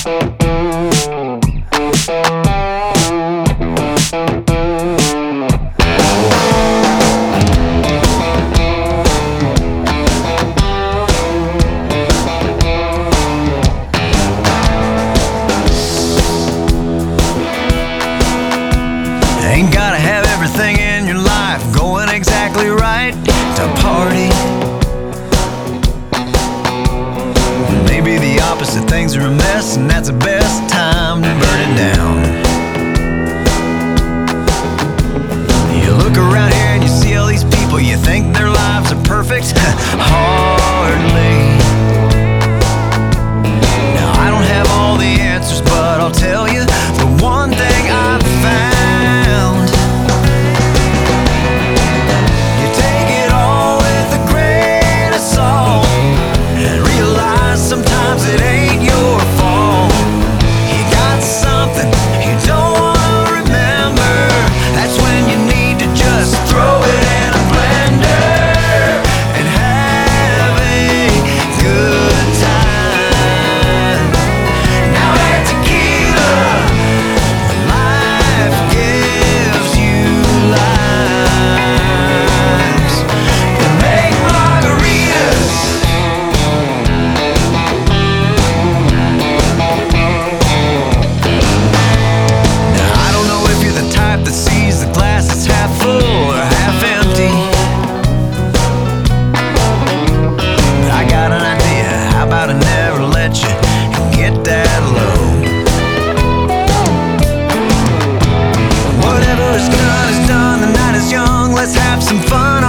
Ain't gotta have everything in your life going exactly right to party. Maybe the opposite things are a mess, and that's the best time to burn it down. let's have some fun.